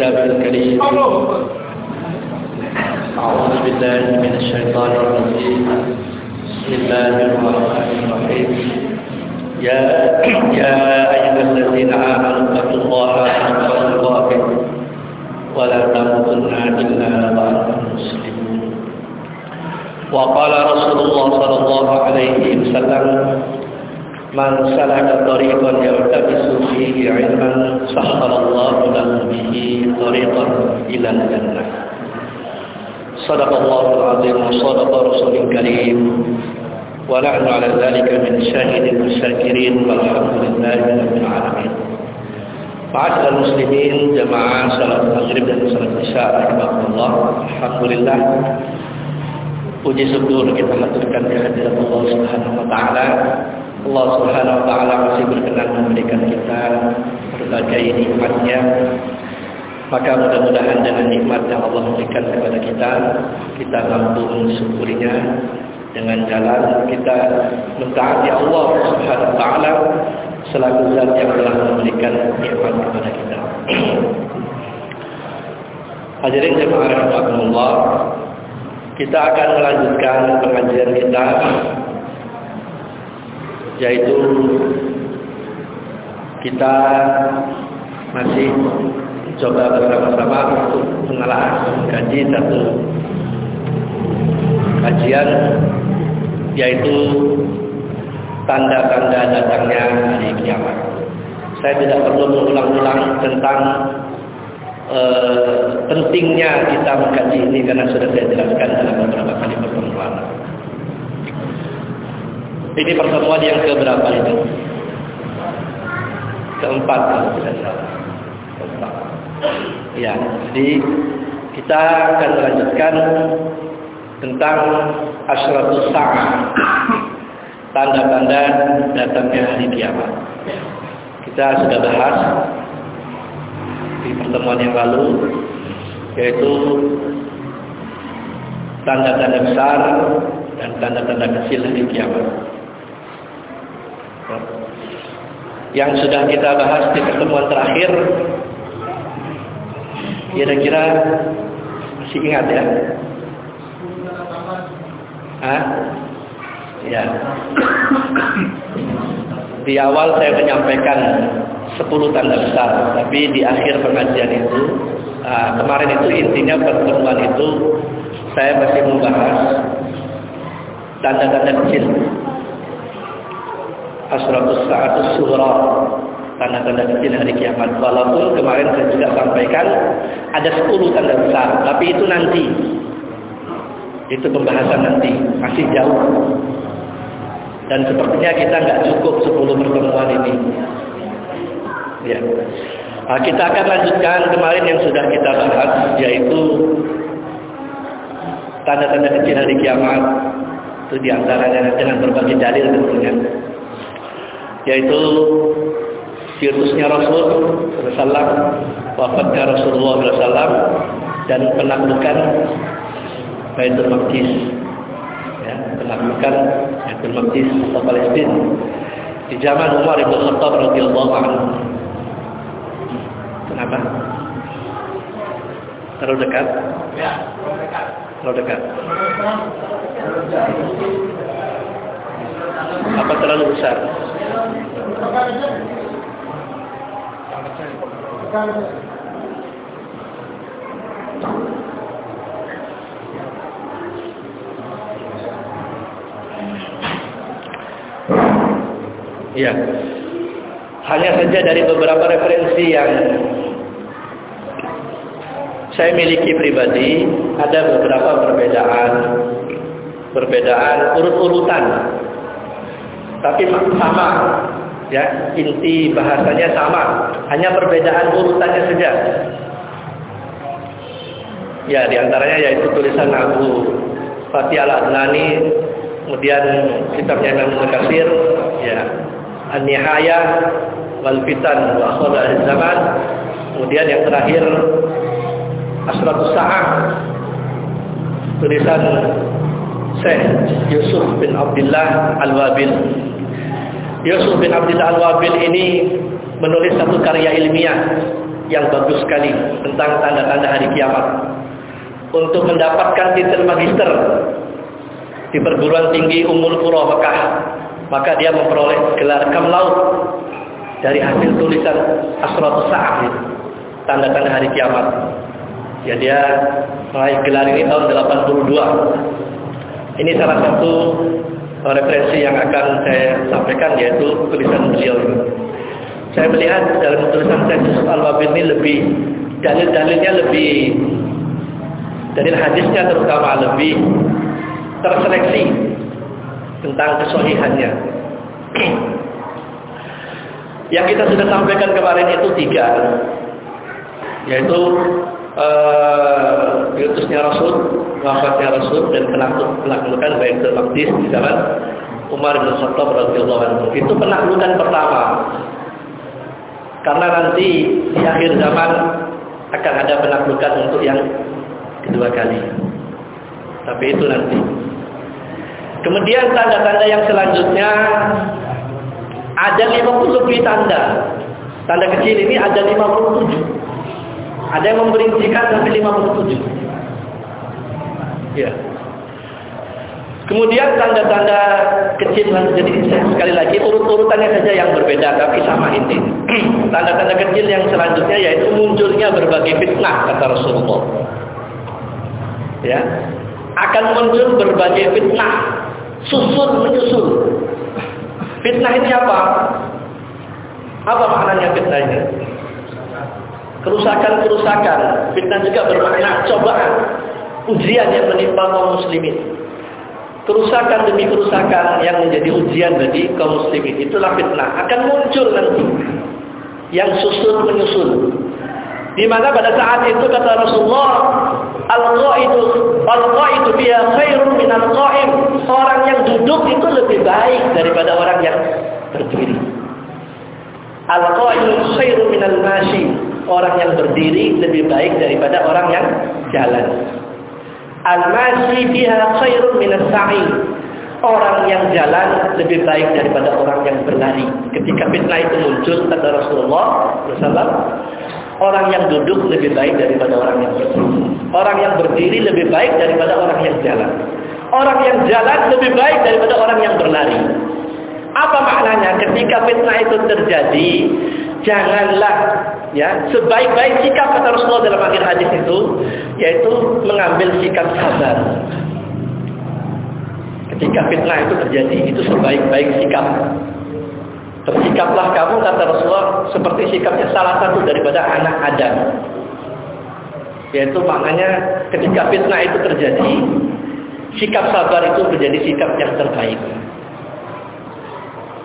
كتابه الكريم. أعوذ بالله من الشيطان الرجيم. ونحن على ذلك من الشاهد والشاكرين والحمد لله رب العالمين معاشر المسلمين جماعة salat maghrib dan salat isya rahimakumullah alhamdulillah puji syukur kita haturkan kehadiran Allah Subhanahu wa taala Allah Subhanahu wa taala masih berkenan memberikan kita berbagai nikmatnya maka mudah-mudahan dengan nikmat yang Allah berikan kepada kita kita mampu mensyukurinya dengan jalan kita mentaati Allah Subhanahu wa taala selaku zat yang telah memberikan nikmat kepada kita. Hadirin jemaah rahimakumullah, kita akan melanjutkan pengajian kita yaitu kita masih coba bersama-sama untuk mengalah mengkaji satu kajian yaitu tanda-tanda datangnya hari kiamat. Saya tidak perlu mengulang-ulang tentang uh, pentingnya kita mengkaji ini karena sudah saya jelaskan dalam beberapa kali pertemuan. Ini pertemuan yang keberapa itu? Keempat kalau tidak salah. Ya, jadi kita akan melanjutkan tentang asyratus sa'ah tanda-tanda datangnya hari kiamat. Kita sudah bahas di pertemuan yang lalu yaitu tanda-tanda besar dan tanda-tanda kecil hari kiamat. Yang sudah kita bahas di pertemuan terakhir kira-kira masih ingat ya? Ya. Di awal saya menyampaikan 10 tanda besar, tapi di akhir pengajian itu uh, kemarin itu intinya pertemuan itu saya masih membahas tanda-tanda kecil. Asratus sa'atus sughra, tanda-tanda kecil hari kiamat. Walaupun kemarin saya juga sampaikan ada 10 tanda besar, tapi itu nanti. Itu pembahasan nanti, masih jauh. Dan sepertinya kita nggak cukup 10 pertemuan ini. Ya. Nah, kita akan lanjutkan kemarin yang sudah kita bahas, yaitu tanda-tanda kecil hari kiamat. Itu di antaranya dengan berbagai dalil tentunya. Yaitu virusnya Rasul Sallam, wafatnya Rasulullah Sallam, dan penaklukan Baitul Maqdis ya, penaklukan Baitul Maqdis atau Palestina di zaman Umar bin Khattab radhiyallahu anhu. Kenapa? Terlalu dekat? Ya, terlalu dekat. Terlalu dekat. Apa terlalu besar? Ya. Hanya saja dari beberapa referensi yang saya miliki pribadi, ada beberapa perbedaan perbedaan urut-urutan. Tapi sama ya, inti bahasanya sama, hanya perbedaan urutannya saja. Ya, di antaranya yaitu tulisan Abu Fatih Al-Adnani, kemudian kitabnya Imam Mukatsir, ya, An-Nihayah wal Fitan wa Akhbar zaman. Kemudian yang terakhir Asratus Sa'ah tulisan Syekh Yusuf bin Abdullah Al-Wabil. Yusuf bin Abdullah Al-Wabil ini menulis satu karya ilmiah yang bagus sekali tentang tanda-tanda hari kiamat. Untuk mendapatkan titel magister di perguruan tinggi Ummul Qura Mekah, maka dia memperoleh gelar kamlaut dari hasil tulisan Asratus Sa'ah tanda-tanda hari kiamat. Ya dia meraih gelar ini tahun 82. Ini salah satu referensi yang akan saya sampaikan yaitu tulisan beliau ini. Saya melihat dalam tulisan saya Yusuf Al-Wabir ini lebih dalil-dalilnya lebih dalil hadisnya terutama lebih terseleksi tentang kesohihannya. Yang kita sudah sampaikan kemarin itu tiga, yaitu uh, Rasul, wafatnya Rasul dan penaklukan Baitul Maqdis di zaman Umar bin Khattab radhiyallahu anhu. Itu penaklukan pertama. Karena nanti di akhir zaman akan ada penaklukan untuk yang kedua kali. Tapi itu nanti. Kemudian tanda-tanda yang selanjutnya ada 50 lebih tanda. Tanda kecil ini ada 57. Ada yang memperincikan sampai 57. Ya. Kemudian tanda-tanda kecil jadi sekali lagi urut-urutannya saja yang berbeda tapi sama inti. Tanda-tanda kecil yang selanjutnya yaitu munculnya berbagai fitnah kata Rasulullah. Ya. Akan muncul berbagai fitnah susul menyusul. Fitnah ini apa? Apa maknanya fitnah ini? kerusakan-kerusakan. Fitnah juga bermakna cobaan, ujian yang menimpa kaum muslimin. Kerusakan demi kerusakan yang menjadi ujian bagi kaum muslimin. Itulah fitnah. Akan muncul nanti. Yang susul menyusul. Di mana pada saat itu kata Rasulullah, Al-qa'idu al-qa'idu biya khairun min al-qa'im. Orang yang duduk itu lebih baik daripada orang yang berdiri. Al-qa'idu khairun min al-mashi orang yang berdiri lebih baik daripada orang yang jalan. Al-mashi biha khairun min as-sa'i. Orang yang jalan lebih baik daripada orang yang berlari. Ketika fitnah itu muncul kata Rasulullah SAW, orang yang duduk lebih baik daripada orang yang berdiri. Orang yang berdiri lebih baik daripada orang yang jalan. Orang yang jalan lebih baik daripada orang yang berlari. Apa maknanya ketika fitnah itu terjadi, janganlah ya sebaik-baik sikap kata Rasulullah dalam akhir hadis itu yaitu mengambil sikap sabar. Ketika fitnah itu terjadi, itu sebaik-baik sikap. Bersikaplah kamu kata Rasulullah seperti sikapnya salah satu daripada anak Adam. Yaitu maknanya ketika fitnah itu terjadi, sikap sabar itu menjadi sikap yang terbaik.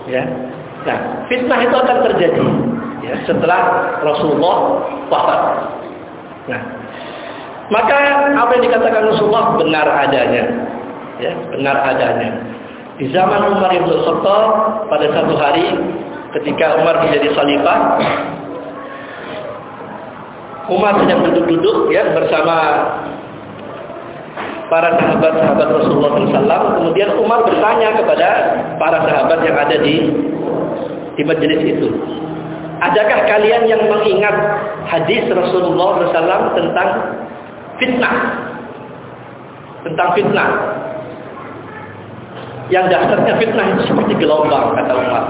Ya. Nah, fitnah itu akan terjadi ya, setelah Rasulullah wafat. Nah, maka apa yang dikatakan Rasulullah benar adanya, ya, benar adanya. Di zaman Umar bin Khattab pada satu hari ketika Umar menjadi khalifah, Umar sedang duduk-duduk ya bersama para sahabat-sahabat Rasulullah SAW. Kemudian Umar bertanya kepada para sahabat yang ada di di majelis itu. Adakah kalian yang mengingat hadis Rasulullah SAW tentang fitnah? Tentang fitnah. Yang dasarnya fitnah itu seperti gelombang, kata Umar.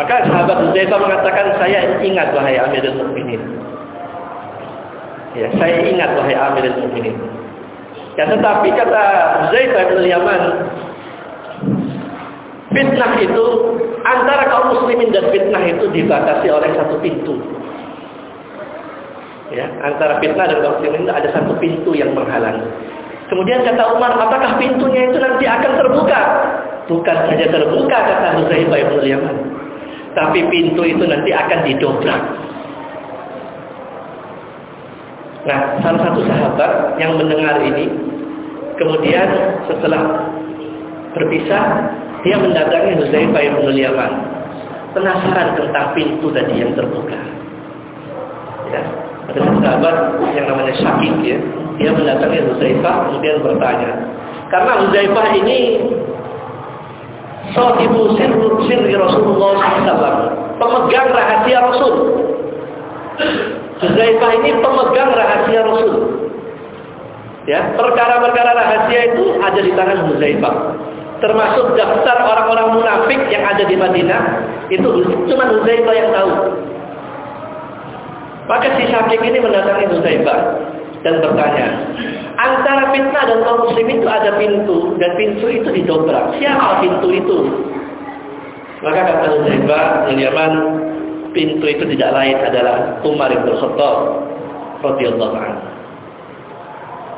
Maka sahabat Huzaifah mengatakan, saya ingat wahai Amirul Mukminin. Ya, saya ingat wahai Amirul Mukminin. Ya, tetapi kata Huzaifah bin Yaman, Fitnah itu antara kaum muslimin dan fitnah itu dibatasi oleh satu pintu. Ya, antara fitnah dan kaum muslimin ada satu pintu yang menghalangi. Kemudian kata Umar, apakah pintunya itu nanti akan terbuka? Bukan saja terbuka kata Huzaifah bin Yaman. Tapi pintu itu nanti akan didobrak. Nah, salah satu sahabat yang mendengar ini, kemudian setelah berpisah, dia mendatangi Huzaifah bin Yaman. Penasaran tentang pintu tadi yang terbuka. Ya. Ada sahabat yang namanya Syakik ya. Dia mendatangi Huzaifah kemudian bertanya. Karena Huzaifah ini sahibu sirri sirri Rasulullah SAW. Pemegang rahasia Rasul. Huzaifah ini pemegang rahasia Rasul. Ya, perkara-perkara rahasia itu ada di tangan Huzaifah. Termasuk daftar orang-orang munafik yang ada di Madinah, itu cuma Huzaifah yang tahu. Maka si Syakik ini mendatangi Huzaifah dan bertanya, antara fitnah dan kaum muslim itu ada pintu dan pintu itu didobrak. Siapa pintu itu? Maka kata Huzaifah yang Yaman, pintu itu tidak lain adalah Umar bin Khattab radhiyallahu anhu.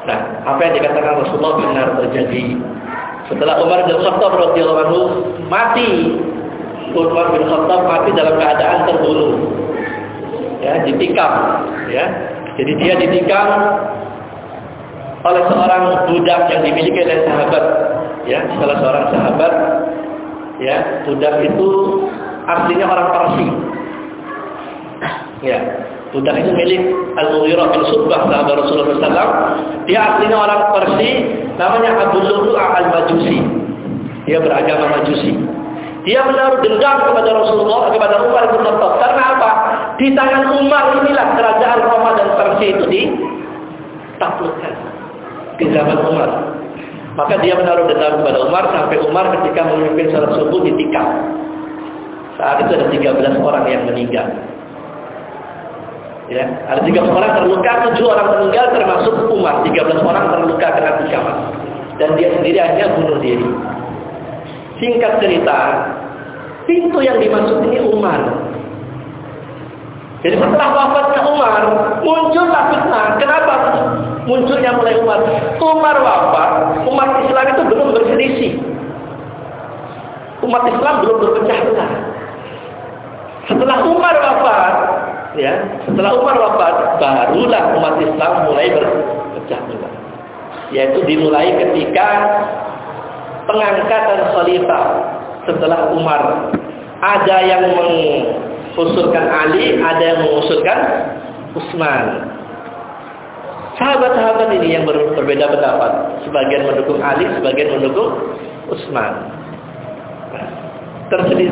Nah, apa yang dikatakan Rasulullah benar terjadi. Setelah Umar bin Khattab radhiyallahu anhu mati, Umar bin Khattab mati dalam keadaan terbunuh. Ya, ditikam, ya. Jadi dia ditikam oleh seorang budak yang dimiliki oleh sahabat, ya, salah seorang sahabat. Ya, budak itu aslinya orang Parsi. Ya, budak itu milik Al-Mughirah bin Subah sahabat Rasulullah SAW. Dia aslinya orang Persi, namanya Abu Lu'lu'a Al-Majusi. Dia beragama Majusi. Dia menaruh dendam kepada Rasulullah, kepada Umar bin Khattab. Karena apa? Di tangan Umar inilah kerajaan Roma dan Persia itu ditaklukkan. Di zaman Umar. Maka dia menaruh dendam kepada Umar sampai Umar ketika memimpin salat subuh ditikam. Saat itu ada 13 orang yang meninggal. Ya, ada 13 orang terluka, 7 orang meninggal termasuk Umar. 13 orang terluka kena tikaman. Dan dia sendiri akhirnya bunuh diri. Singkat cerita, pintu yang dimasuk ini Umar. Jadi setelah wafatnya Umar, muncullah fitnah. Kenapa munculnya mulai Umar? Umar wafat, umat Islam itu belum berselisih. Umat Islam belum berpecah belah. Setelah Umar wafat, ya, setelah Umar wafat, barulah umat Islam mulai berpecah belah. Yaitu dimulai ketika pengangkatan khalifah setelah Umar. Ada yang mengusulkan Ali, ada yang mengusulkan Utsman. Sahabat-sahabat ini yang ber berbeda pendapat. Sebagian mendukung Ali, sebagian mendukung Utsman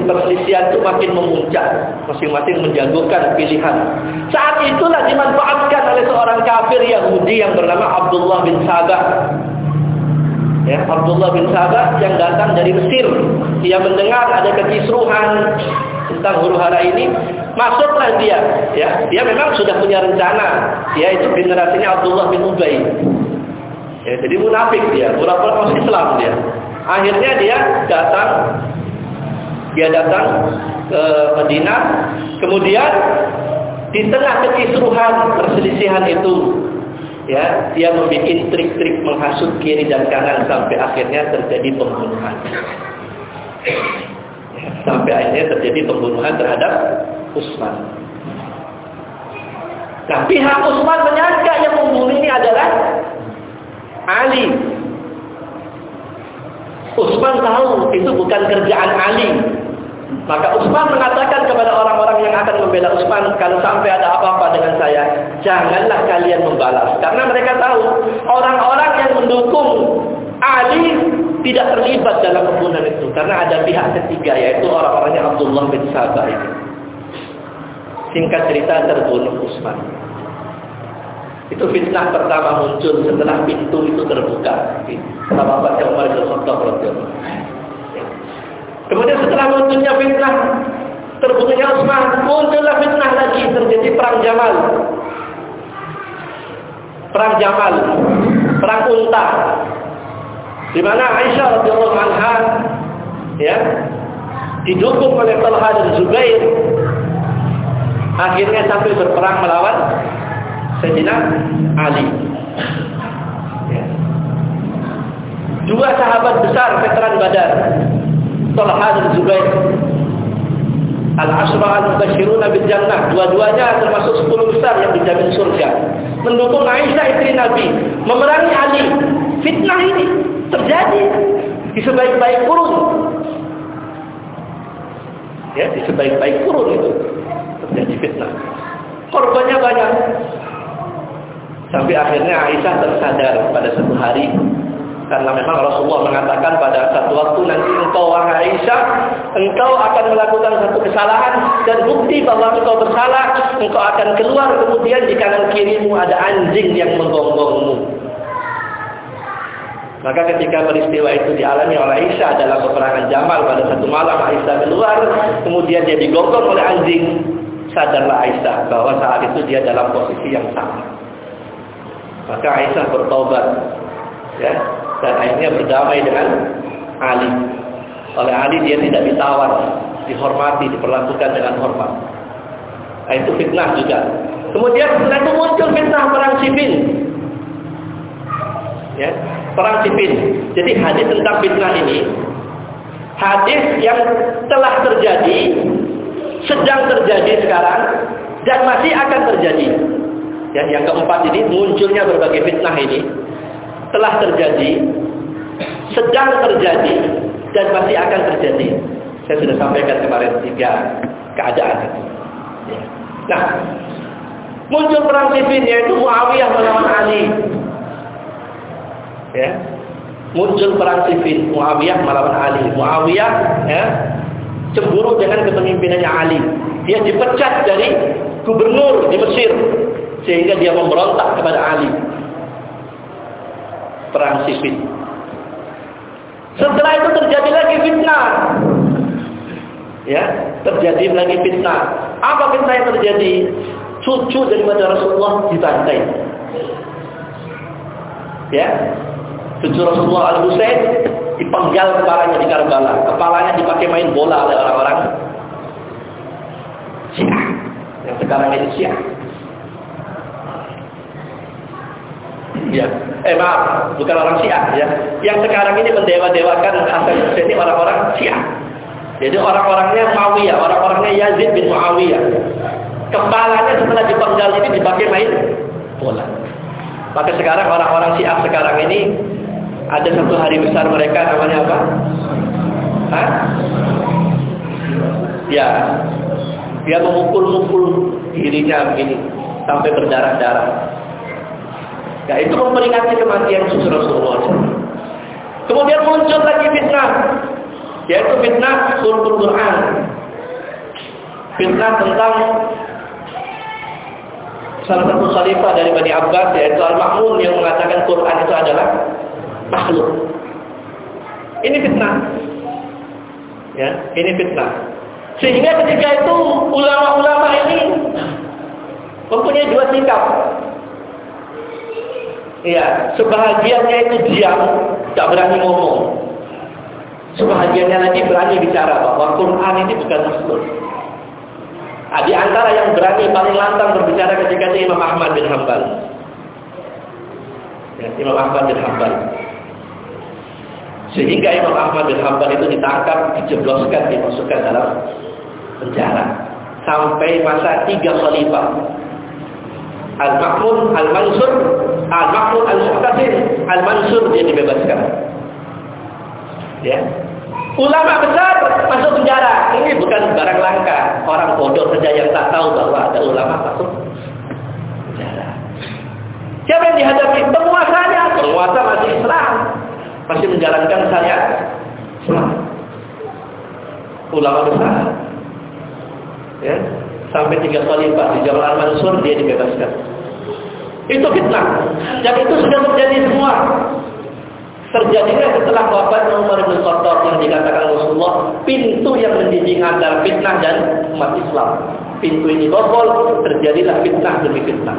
perselisihan itu makin memuncak. Masing-masing menjagokan pilihan. Saat itulah dimanfaatkan oleh seorang kafir Yahudi yang bernama Abdullah bin Sabah. Ya, Abdullah bin Sabah yang datang dari Mesir. Dia mendengar ada kekisruhan tentang huru hara ini. Masuklah dia. Ya, dia memang sudah punya rencana. Dia itu generasinya Abdullah bin Ubay. Ya, jadi munafik dia, pura-pura Islam dia. Akhirnya dia datang dia datang ke Madinah, kemudian di tengah kekisruhan perselisihan itu, ya, dia membuat trik-trik menghasut kiri dan kanan sampai akhirnya terjadi pembunuhan. Sampai akhirnya terjadi pembunuhan terhadap Utsman. Nah, pihak Utsman menyangka yang membunuh ini adalah Ali. Utsman tahu itu bukan kerjaan Ali. Maka Utsman mengatakan kepada orang-orang yang akan membela Utsman, kalau sampai ada apa-apa dengan saya, janganlah kalian membalas. Karena mereka tahu orang-orang yang mendukung Ali tidak terlibat dalam pembunuhan itu. Karena ada pihak ketiga, yaitu orang-orangnya Abdullah bin Sabah ini. Singkat cerita terbunuh Utsman. Itu fitnah pertama muncul setelah pintu itu terbuka. Sama Pak Umar bin Khattab Kemudian setelah munculnya fitnah terbunuhnya Utsman, muncullah fitnah lagi terjadi perang Jamal. Perang Jamal, perang unta. Di mana Aisyah radhiyallahu anha ya didukung oleh Talha dan Zubair akhirnya sampai berperang melawan Sayyidina Ali. Ya. Dua sahabat besar veteran Badar Talha dan Zubair. Al-Asra al-Mubashiruna bil Jannah. Dua-duanya termasuk 10 besar yang dijamin surga. Mendukung Aisyah istri Nabi. Memerangi Ali. Fitnah ini terjadi di sebaik-baik kurun. Ya, di sebaik-baik kurun itu terjadi fitnah. Korbannya banyak. Sampai akhirnya Aisyah tersadar pada satu hari Karena memang Rasulullah mengatakan pada satu waktu nanti engkau wahai Aisyah, engkau akan melakukan satu kesalahan dan bukti bahwa engkau bersalah, engkau akan keluar kemudian di kanan kirimu ada anjing yang menggonggongmu. Maka ketika peristiwa itu dialami oleh Aisyah adalah peperangan Jamal pada satu malam Aisyah keluar, kemudian dia digonggong oleh anjing. Sadarlah Aisyah bahwa saat itu dia dalam posisi yang sama. Maka Aisyah bertobat, ya, dan akhirnya berdamai dengan Ali. Oleh Ali dia tidak ditawar, dihormati, diperlakukan dengan hormat. Nah, itu fitnah juga. Kemudian setelah itu muncul fitnah perang Siffin. Ya, perang Siffin. Jadi hadis tentang fitnah ini hadis yang telah terjadi, sedang terjadi sekarang dan masih akan terjadi. Ya, yang keempat ini munculnya berbagai fitnah ini telah terjadi, sedang terjadi dan masih akan terjadi. Saya sudah sampaikan kemarin tiga keadaan. Ya. Nah, muncul perang Siffin yaitu Muawiyah melawan Ali ya. Muncul perang sifin Muawiyah melawan Ali. Muawiyah ya cemburu dengan kepemimpinannya Ali. Dia dipecat dari gubernur di Mesir sehingga dia memberontak kepada Ali. Perang sifin. Setelah itu terjadi lagi fitnah. Ya terjadi lagi fitnah. Apa fitnah yang terjadi? Cucu daripada Rasulullah dibantai. Ya Cucu Rasulullah Al-Husain dipenggal kepalanya di Karbala. Kepalanya dipakai main bola oleh orang-orang Syiah. Yang sekarang ini Syiah. Ya, eh maaf, bukan orang Syiah ya. Yang sekarang ini mendewa-dewakan Hasan Husain ini orang-orang Syiah. Jadi orang-orangnya Muawiyah, orang-orangnya Yazid bin Muawiyah. Kepalanya setelah dipenggal ini dipakai main bola. Maka sekarang orang-orang Syiah sekarang ini ada satu hari besar mereka namanya apa? Hah? Ya. Dia memukul-mukul dirinya begini sampai berdarah-darah. Ya itu memperingati kematian Rasulullah. Kemudian muncul lagi fitnah, yaitu fitnah surah Quran. Fitnah tentang salah satu khalifah dari Bani Abbas yaitu Al-Ma'mun yang mengatakan Quran itu adalah makhluk. Ini fitnah. Ya, ini fitnah. Sehingga ketika itu ulama-ulama ini mempunyai dua sikap. Ya, sebahagiannya itu diam, tak berani ngomong. Sebahagiannya lagi berani bicara bahwa Quran ini bukan makhluk. Nah, di antara yang berani paling lantang berbicara ketika itu Imam Ahmad bin Hambal. Ya, Imam Ahmad bin Hambal. Sehingga Imam Ahmad bin Hanbal itu ditangkap, dijebloskan, dimasukkan dalam penjara. Sampai masa tiga khalifah. Al-Makmun, Al-Mansur, Al-Makmun, Al-Muqtasim, Al-Mansur dia dibebaskan. Ya. Ulama besar masuk penjara. Ini bukan barang langka. Orang bodoh saja yang tak tahu bahwa ada ulama masuk penjara. Siapa yang dihadapi? Penguasanya. Penguasa masih Islam masih menjalankan saya ulama besar ya sampai tiga kali pak di Jabal Al-Mansur dia dibebaskan. Itu fitnah. Dan itu sudah terjadi semua. Terjadinya setelah wafat Umar bin Khattab yang dikatakan Rasulullah pintu yang mendidih antara fitnah dan umat Islam. Pintu ini bobol terjadilah fitnah demi fitnah.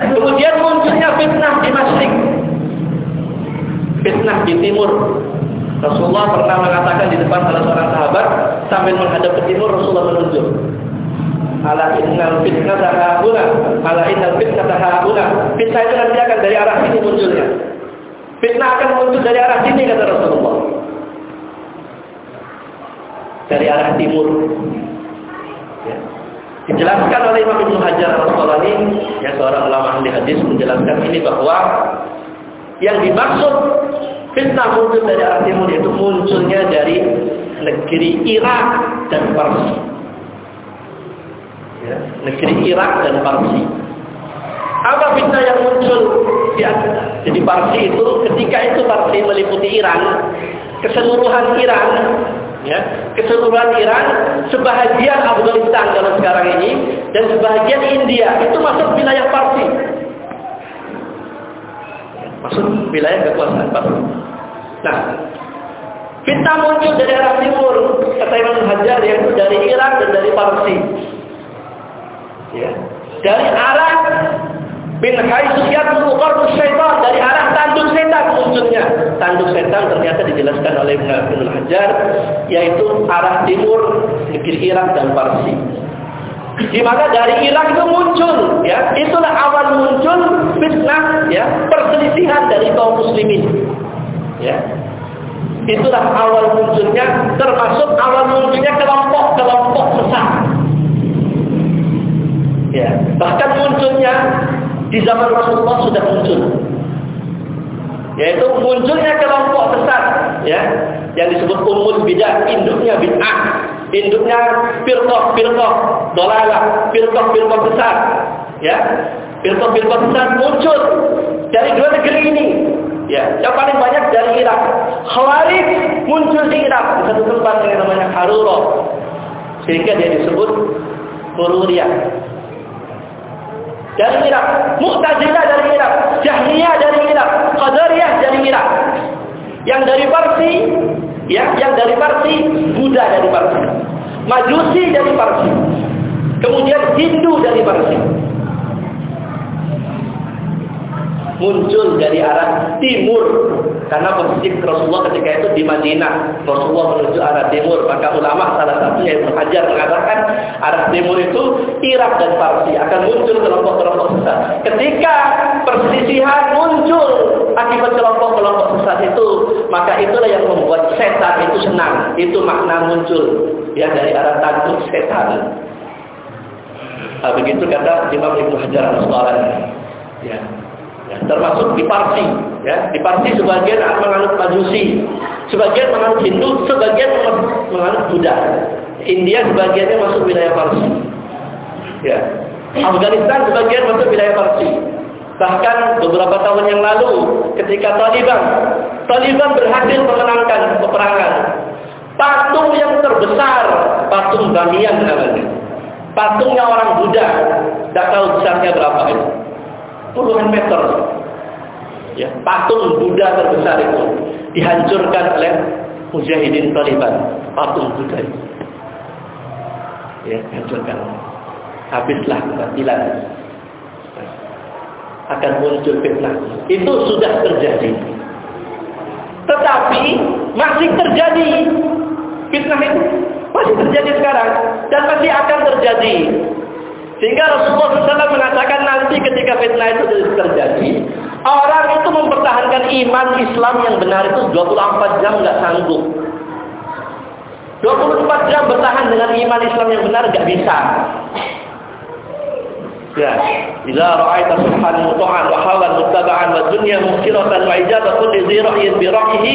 Kemudian munculnya fitnah di Masjid fitnah di timur. Rasulullah pernah mengatakan di depan salah seorang sahabat sambil menghadap ke timur Rasulullah menunjuk. Ala innal fitnah hauna, ala innal fitnah hauna. Fitnah itu nanti akan dari arah sini munculnya. Fitnah akan muncul dari arah sini kata Rasulullah. Dari arah timur. Ya. Dijelaskan oleh Imam Ibnu Hajar Al-Asqalani, ya seorang ulama ahli hadis menjelaskan ini bahwa yang dimaksud fitnah muncul dari arah timur itu munculnya dari negeri Irak dan Parsi. Ya, negeri Irak dan Parsi. Apa fitnah yang muncul ya, jadi Parsi itu ketika itu Parsi meliputi Iran, keseluruhan Iran, ya, keseluruhan Iran, sebahagian Afghanistan kalau sekarang ini, dan sebahagian India itu masuk wilayah Parsi. Masuk wilayah kekuasaan Parsi. Nah, fitnah muncul dari arah timur, kata Imam Hajar yaitu dari Irak dan dari Parsi. Ya. Dari arah bin yadlu qarbu syaitan dari arah tanduk setan munculnya. Tanduk setan ternyata dijelaskan oleh Ibnu Hajar yaitu arah timur negeri Irak dan Parsi. Di mana dari Irak itu muncul, ya, itulah awal muncul fitnah, ya, perselisihan dari kaum muslimin, ya. Itulah awal munculnya, termasuk awal munculnya kelompok-kelompok sesat. Ya, bahkan munculnya di zaman Rasulullah sudah muncul. Yaitu munculnya kelompok sesat ya yang disebut umul bidah induknya bid'ah induknya firqah dolalah firqah firqah besar. Ya firqah firqah besar muncul dari dua negeri ini. Ya yang paling banyak dari Irak. Khawarij muncul di Irak. Di satu tempat yang namanya Harura sehingga dia disebut Hururiyah dari Irak, Mu'tazilah dari Irak, Jahmiyah dari Irak, Qadariyah dari Irak. Yang dari Parsi, ya, yang dari Parsi, Buddha dari Parsi. Majusi dari Parsi. Kemudian Hindu dari Parsi. muncul dari arah timur. Karena posisi Rasulullah ketika itu di Madinah. Rasulullah menuju arah timur. Maka ulama salah satunya yang Hajar mengatakan arah timur itu Irak dan Parsi akan muncul kelompok-kelompok sesat. Ketika perselisihan muncul akibat kelompok-kelompok sesat itu maka itulah yang membuat setan itu senang. Itu makna muncul. Ya dari arah tanduk setan nah, begitu kata Imam Ibnu Hajar al-Asqalani. Ya. Ya, termasuk di Parsi ya. Di Parsi sebagian menganut Majusi sebagian menganut Hindu sebagian menganut Buddha. India sebagiannya masuk wilayah Parsi. Ya. Afghanistan sebagian masuk wilayah Parsi. Bahkan beberapa tahun yang lalu ketika Taliban Taliban berhasil memenangkan peperangan patung yang terbesar patung Bamiyan namanya patungnya orang Buddha tidak tahu besarnya berapa itu puluhan meter. Ya, patung Buddha terbesar itu dihancurkan oleh mujahidin Taliban, patung Buddha itu. Ya, dihancurkan. Habislah kebatilan. Akan muncul fitnah. Itu sudah terjadi. Tetapi masih terjadi fitnah itu masih terjadi sekarang dan masih akan terjadi sehingga Rasulullah SAW mengatakan nanti ketika fitnah itu terjadi, orang itu mempertahankan iman Islam yang benar itu 24 jam nggak sanggup. 24 jam bertahan dengan iman Islam yang benar nggak bisa. Ya, idza ra'aita subhanahu ta'an wa hawan muttaba'an wa dunya mukhiratan wa ijaba kulli dhi ra'yin bi ra'yihi.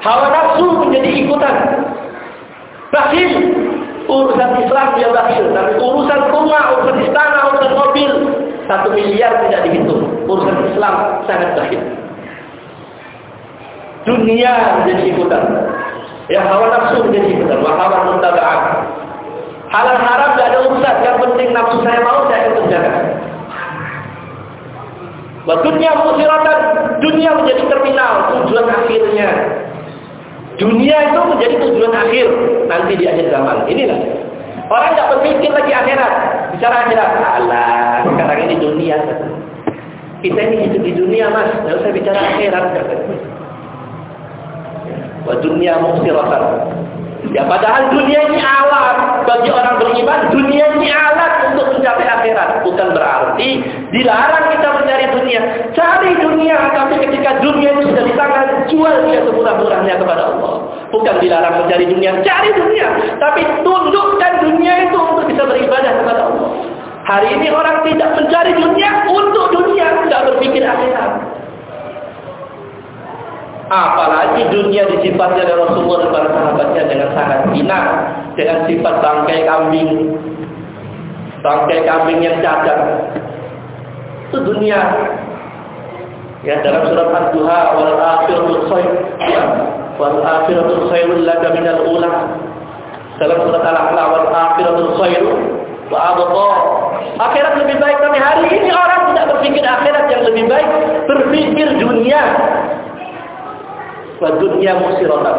Hawa nafsu menjadi ikutan. Bakhil. Urusan Islam dia bakhil. Tapi urusan rumah, urusan istana, urusan mobil. Satu miliar tidak dihitung. Urusan Islam sangat bakhil. Dunia menjadi ikutan. Ya hawa nafsu menjadi ikutan. Wa muntaba'an. Halal haram tidak ada urusan. Yang penting nafsu saya mau, saya akan kerjakan. Wa dunia musiratan. Dunia menjadi terminal. Tujuan akhirnya. Dunia itu menjadi tujuan akhir nanti di akhir zaman. Inilah. Orang tidak berpikir lagi akhirat. Bicara akhirat. Allah, sekarang ini dunia. Kita ini hidup di dunia, Mas. Tidak usah bicara akhirat. Wa dunia musiratan. Ya padahal dunia ini alat bagi orang beriman, dunia ini alat untuk mencapai akhirat. Bukan berarti dilarang kita mencari dunia. Cari dunia, tapi ketika dunia itu sudah di jual dia semurah-murahnya kepada Allah. Bukan dilarang mencari dunia, cari dunia. Tapi tundukkan dunia itu untuk bisa beribadah kepada Allah. Hari ini orang tidak mencari dunia untuk dunia, tidak berpikir akhirat. Apalagi dunia disifati oleh Rasulullah dan para sahabatnya dengan sangat hina. Dengan sifat bangkai kambing. Bangkai kambing yang cacat. Itu dunia. Ya dalam surat Al-Duha wal akhiratul khair wal akhiratul khairul laka minal ula. Dalam surat Al-A'la wal akhiratul khair wa abqa. Akhirat lebih baik tapi hari ini orang tidak berpikir akhirat yang lebih baik, berpikir dunia wa dunya musiratan.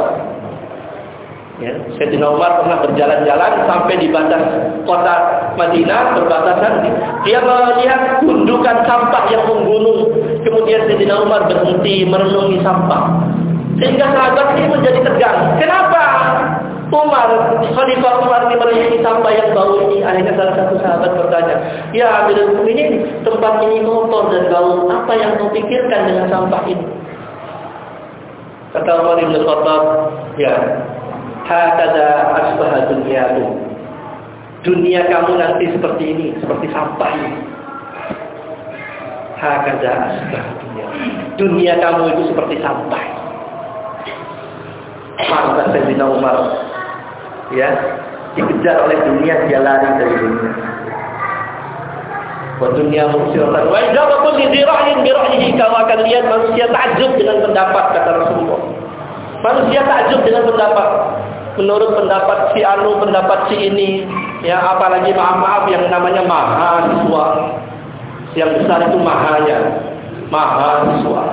Ya, Sayyidina Umar pernah berjalan-jalan sampai di batas kota Madinah berbatasan. Dia melihat gundukan sampah yang menggunung. Kemudian Sayyidina Umar berhenti merenungi sampah. Sehingga sahabat ini menjadi tegang. Kenapa? Umar, Khalifah Umar ini merenungi sampah yang bau ini. Akhirnya salah satu sahabat bertanya, Ya Amirul ini tempat ini kotor dan bau. Apa yang kau pikirkan dengan sampah ini? Kata Umar bin Khattab, ya, hakada asbaha dunyaku. Dunia kamu nanti seperti ini, seperti sampah ini. Hakada asbaha dunia. Dunia kamu itu seperti sampah. Maka Sayyidina Umar ya, dikejar oleh dunia, dia lari dari dunia. Dunia mursiratan. Wa ijaba kulli dhira'in bira'yihi. Kau akan lihat manusia takjub dengan pendapat kata Rasulullah. Manusia takjub dengan pendapat. Menurut pendapat si anu, pendapat si ini, ya apalagi maaf-maaf yang namanya mahasiswa. Yang besar itu mahanya. Mahasiswa.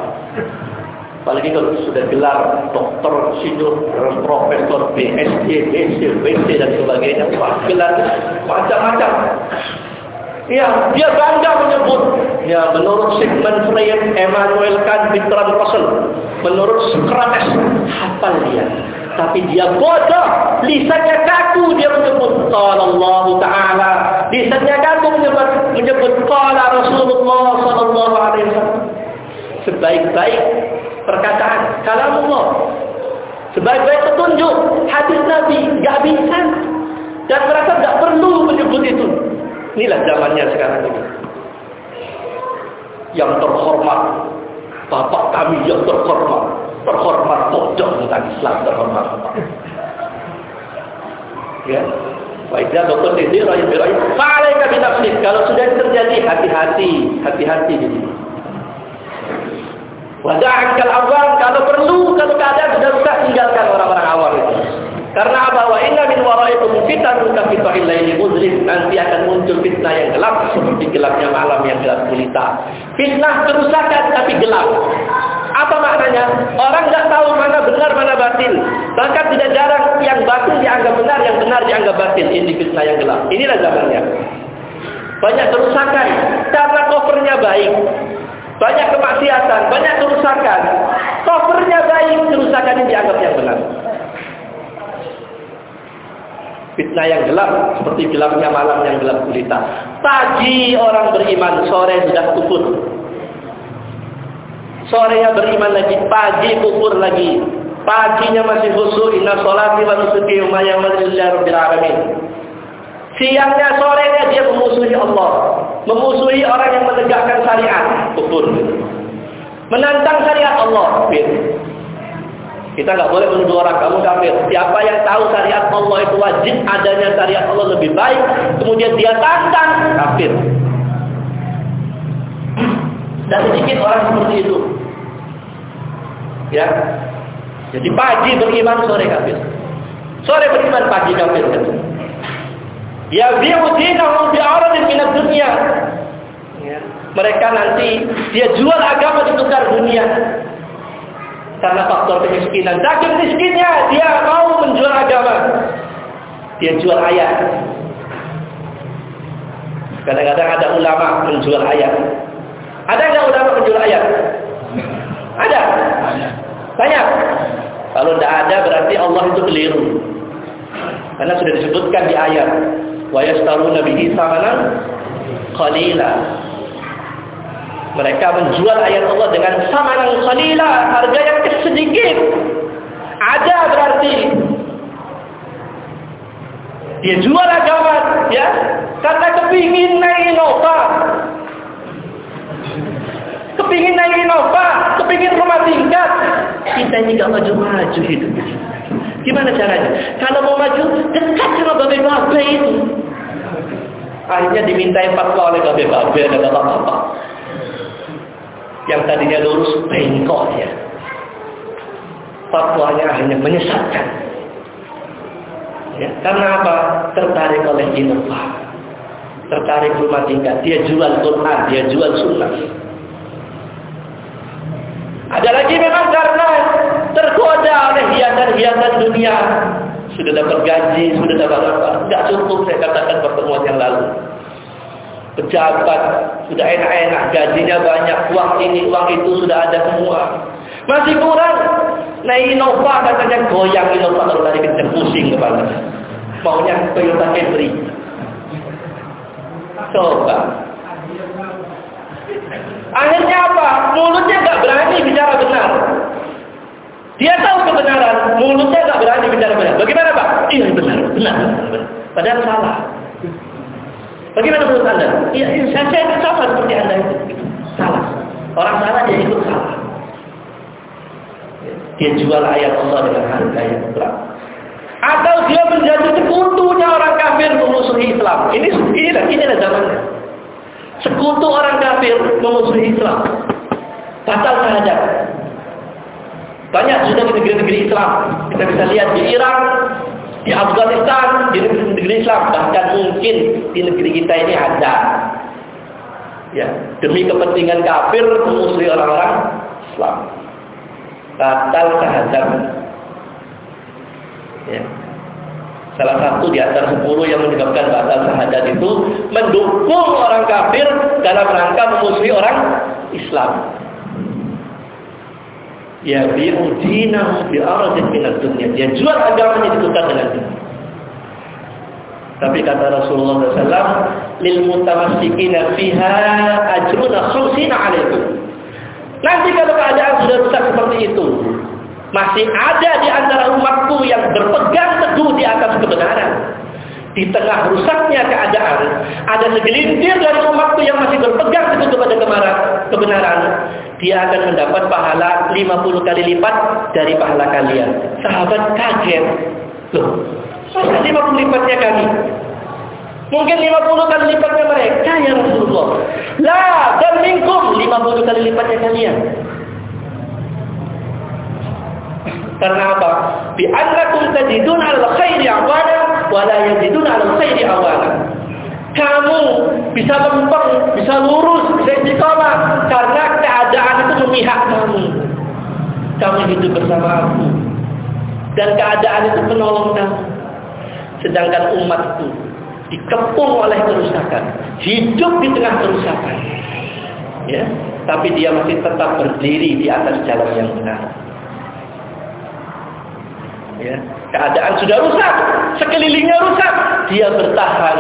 Apalagi kalau sudah gelar dokter, sinur, profesor, BSc, BSc, BSc dan sebagainya. Wah, gelar macam-macam. Ya, dia bangga menyebut. Ya, menurut Sigmund Freud, Emmanuel Kant, Bertrand Russell, menurut Socrates, hafal dia. Tapi dia bodoh, lisannya kaku dia menyebut qala Allah taala. Lisannya kaku menyebut menyebut qala Rasulullah sallallahu alaihi wasallam. Sebaik-baik perkataan kalamullah. Sebaik-baik petunjuk hadis Nabi enggak bisa dan mereka enggak perlu menyebut itu. Inilah zamannya sekarang ini. Yang terhormat, bapak kami yang terhormat, terhormat pojok tentang Islam terhormat. Ya. Wajah dokter sendiri rayu birayu. Fa'alaika binafsik. Kalau sudah terjadi hati-hati, hati-hati sini. Wada'ankal awam kalau perlu kalau keadaan sudah tinggalkan orang-orang awam itu. Karena apa? Wa inna min waraikum fitanun ka fitahil laili muzlim. Nanti akan muncul fitnah yang gelap seperti gelapnya malam yang gelap gulita. Fitnah kerusakan tapi gelap. Apa maknanya? Orang nggak tahu mana benar mana batil. Bahkan tidak jarang yang batil dianggap benar, yang benar dianggap batil. Ini fitnah yang gelap. Inilah zamannya. Banyak kerusakan karena covernya baik. Banyak kemaksiatan, banyak kerusakan. Covernya baik, kerusakan ini dianggap yang benar fitnah yang gelap seperti gelapnya malam yang gelap gulita. Pagi orang beriman, sore sudah kufur. Sorenya beriman lagi, pagi kufur lagi. Paginya masih khusyuk, inna sholati wa nusuki wa rabbil alamin. Siangnya sorenya dia memusuhi Allah, memusuhi orang yang menegakkan syariat, kufur. Menantang syariat Allah, kita nggak boleh menuduh orang kamu kafir. Siapa yang tahu syariat Allah itu wajib adanya syariat Allah lebih baik, kemudian dia tantang kafir. Dan sedikit orang seperti itu. Ya. Jadi pagi beriman, sore kafir. Sore beriman, pagi kafir. Ya bi'udinahum bi'aradin minat dunia. Ya. Mereka nanti dia jual agama ditukar dunia karena faktor kemiskinan. Saking miskinnya dia mau menjual agama. Dia jual ayat. Kadang-kadang ada ulama menjual ayat. Ada nggak ulama menjual ayat? Ada. Banyak. Kalau tidak ada berarti Allah itu keliru. Karena sudah disebutkan di ayat wa yastaruna bihi samanan qalila. Mereka menjual ayat Allah dengan samanan qalila, harga yang sedikit. Ada berarti. Dia jual agama ya. Karena kepingin naik nota kepingin naik nota kepingin rumah tingkat. Kita ini gak maju-maju hidup. Gimana caranya? Kalau mau maju dekat sama babe-babe itu. Akhirnya dimintai fatwa oleh babe-babe dan bapak-bapak yang tadinya lurus bengkok ya fatwanya akhirnya menyesatkan Ya, karena apa? Tertarik oleh inovasi. Tertarik rumah tingkat. Dia jual Quran, dia jual sunnah. Ada lagi memang karena tergoda oleh hiasan-hiasan dunia. Sudah dapat gaji, sudah dapat apa? Tidak cukup saya katakan pertemuan yang lalu. Pejabat, sudah enak-enak, gajinya banyak, uang ini, uang itu sudah ada semua. Masih kurang. Nah Innova katanya goyang Innova kalau lari kencang pusing kepala. Maunya Toyota Camry. Coba. Akhirnya apa? Mulutnya nggak berani bicara benar. Dia tahu kebenaran, mulutnya nggak berani bicara benar. Bagaimana Pak? Iya benar, benar, benar. Padahal salah. Bagaimana menurut Anda? Iya saya, saya sama seperti Anda itu. Salah. Orang salah dia ikut salah. Dia jual ayat Allah dengan harga yang berat. Atau dia menjadi sekutunya orang kafir memusuhi Islam. Ini inilah inilah zamannya. Sekutu orang kafir memusuhi Islam. Batal saja. Banyak sudah di negeri-negeri Islam. Kita bisa lihat di Irak, di Afghanistan, di negeri-negeri Islam, bahkan mungkin di negeri kita ini ada. Ya, demi kepentingan kafir memusuhi orang-orang Islam batal syahadat. Ya. Salah satu di antara sepuluh yang menyebabkan batal syahadat itu mendukung orang kafir dalam rangka memusuhi orang Islam. Ya bi'udinahu bi'aradin minat dunia. Dia jual agamanya ditukar dengan dunia. Tapi kata Rasulullah SAW, lil mutamassikina fiha ajruna khumsina alaikum. Nanti kalau keadaan sudah rusak seperti itu, masih ada di antara umatku yang berpegang teguh di atas kebenaran. Di tengah rusaknya keadaan, ada segelintir dari umatku yang masih berpegang teguh kepada kebenaran. Dia akan mendapat pahala 50 kali lipat dari pahala kalian. Sahabat kaget. Loh, masa 50 lipatnya kami? Mungkin 50 kali lipatnya mereka ya Rasulullah. La dan minkum 50 kali lipatnya kalian. Karena apa? Bi annakum tajidun al khairi awana wa la yajidun al khairi awana. Kamu bisa lempeng, bisa lurus, bisa istiqamah karena keadaan itu memihak kamu. Kamu hidup bersama aku. Dan keadaan itu menolong kamu. Sedangkan umatku dikepung oleh kerusakan, hidup di tengah kerusakan. Ya, tapi dia masih tetap berdiri di atas jalan yang benar. Ya, keadaan sudah rusak, sekelilingnya rusak, dia bertahan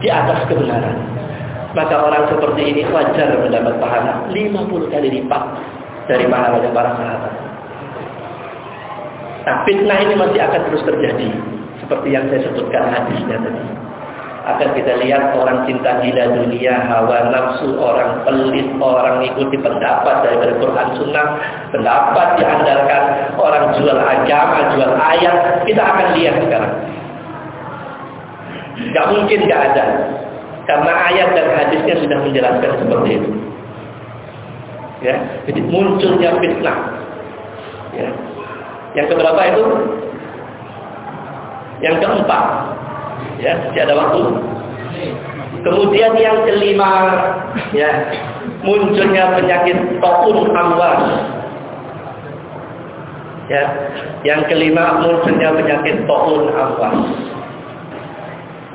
di atas kebenaran. Maka orang seperti ini wajar mendapat pahala 50 kali lipat dari pahalanya para sahabat. Nah, fitnah ini masih akan terus terjadi seperti yang saya sebutkan hadisnya tadi akan kita lihat orang cinta gila dunia, hawa nafsu, orang pelit, orang ikuti pendapat dari Quran Sunnah, pendapat diandalkan, orang jual agama, jual ayat, kita akan lihat sekarang. Gak mungkin gak ada. Karena ayat dan hadisnya sudah menjelaskan seperti itu. Ya, jadi munculnya fitnah. Ya. Yang keberapa itu? Yang keempat, Ya, masih ada waktu. Kemudian yang kelima, ya, munculnya penyakit taun amwas. Ya, yang kelima munculnya penyakit taun amwas.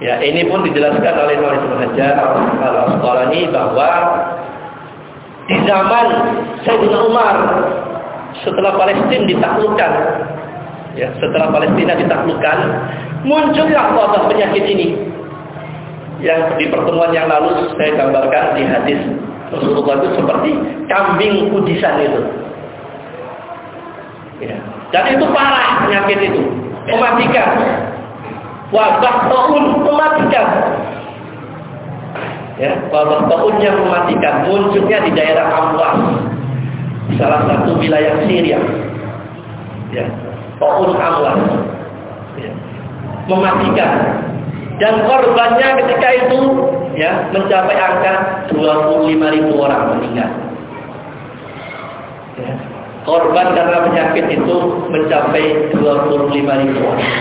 Ya, ini pun dijelaskan oleh Imam Ibnu Hajar al-Asqalani bahwa di zaman Sayyidina Umar setelah Palestina ditaklukkan Ya, setelah Palestina ditaklukkan, muncullah wabah penyakit ini. Yang di pertemuan yang lalu saya gambarkan di hadis Rasulullah itu seperti kambing kudisan itu. Ya. Dan itu parah penyakit itu, mematikan. Wabah tahun mematikan. Ya, wabah tahun yang mematikan munculnya di daerah Amwas, salah satu wilayah Syria. Ya, Taun Amwas. Ya. Mematikan. Dan korbannya ketika itu ya mencapai angka 25 ribu orang meninggal. Ya. Korban karena penyakit itu mencapai 25 ribu orang.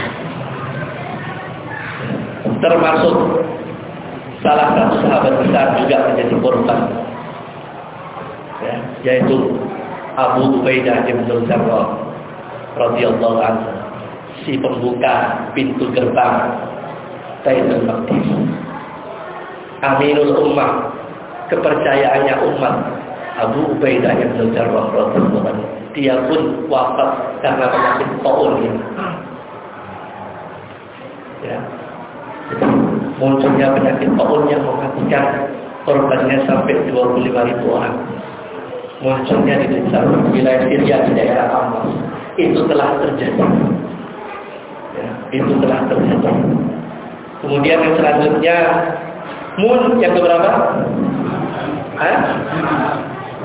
Termasuk salah satu sahabat besar juga menjadi korban. Ya, yaitu Abu Ubaidah bin Jarrah radhiyallahu anhu. Si pembuka pintu gerbang Baitul Maqdis. Aminul Ummah. Kepercayaannya umat. Abu Ubaidah yang Jarrah radhiyallahu anhu. Dia pun wafat karena penyakit taun. Ini ya munculnya penyakit taun yang mematikan korbannya sampai 25 ribu orang. Munculnya di wilayah Syria di daerah Amas itu telah terjadi. Ya, itu telah terjadi. Kemudian yang selanjutnya Mun yang keberapa? Hah?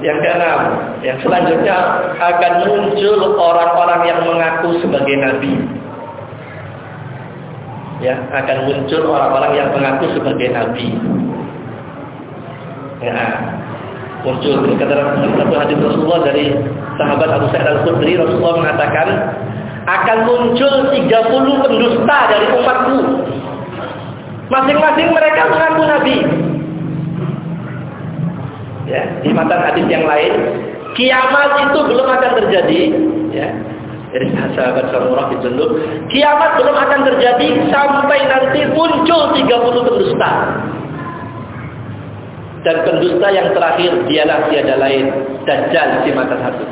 Yang keenam, yang selanjutnya akan muncul orang-orang yang mengaku sebagai nabi. Ya, akan muncul orang-orang yang mengaku sebagai nabi. Ya, muncul kata satu hadis Rasulullah dari sahabat Abu Sa'id Al-Khudri Rasulullah mengatakan akan muncul 30 pendusta dari umatku. Masing-masing mereka mengaku nabi. Ya, di mata hadis yang lain, kiamat itu belum akan terjadi, ya. Dari sahabat Samurah ditunjuk, kiamat belum akan terjadi sampai nanti muncul 30 pendusta. Dan pendusta yang terakhir dialah tiada lain Dajjal si mata satu.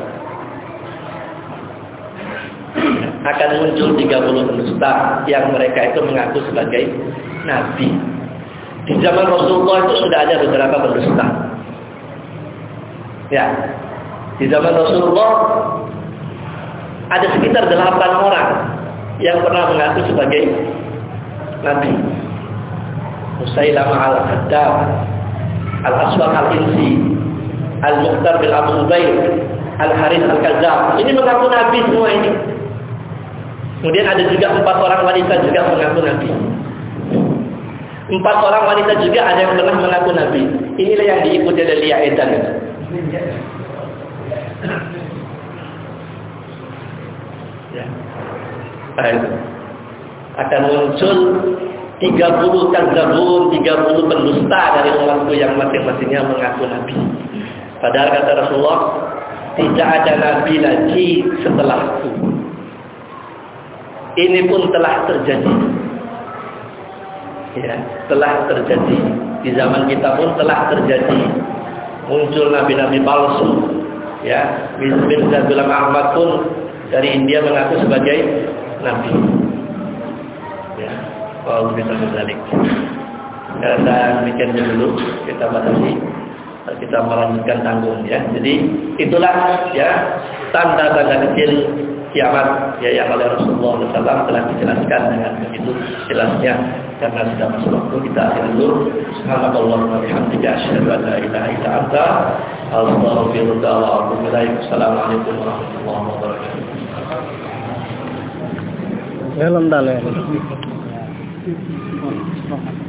Akan muncul 30 pendusta yang mereka itu mengaku sebagai nabi. Di zaman Rasulullah itu sudah ada beberapa pendusta. Ya. Di zaman Rasulullah ada sekitar 8 orang yang pernah mengaku sebagai nabi. Musailamah al-Khaddam Al-Aswad Al-Insi, Al-Mukhtar bin Abu Ubaid, Al-Haris Al-Kazam. Ini mengaku Nabi semua ini. Kemudian ada juga empat orang wanita juga mengaku Nabi. Empat orang wanita juga ada yang pernah mengaku Nabi. Inilah yang diikuti oleh Lia Edan. Ya. Akan muncul 30 kadzabun, 30 pendusta dari umatku yang masing-masingnya mengaku nabi. Padahal kata Rasulullah, tidak ada nabi lagi setelahku. Ini pun telah terjadi. Ya, telah terjadi. Di zaman kita pun telah terjadi. Muncul nabi-nabi palsu. Ya, Mirza Ghulam Ahmad pun dari India mengaku sebagai nabi. Kalau bisa berbalik. Karena demikian dulu kita batasi kita melanjutkan tanggung ya. Jadi itulah ya tanda-tanda kecil kiamat ya yang oleh Rasulullah SAW telah dijelaskan dengan begitu jelasnya karena sudah masuk waktu kita akhir dulu. Subhanallah wa bihamdika asyhadu an la ilaha illa anta astaghfiruka wa. Assalamualaikum warahmatullahi wabarakatuh. Dalam dalam. que,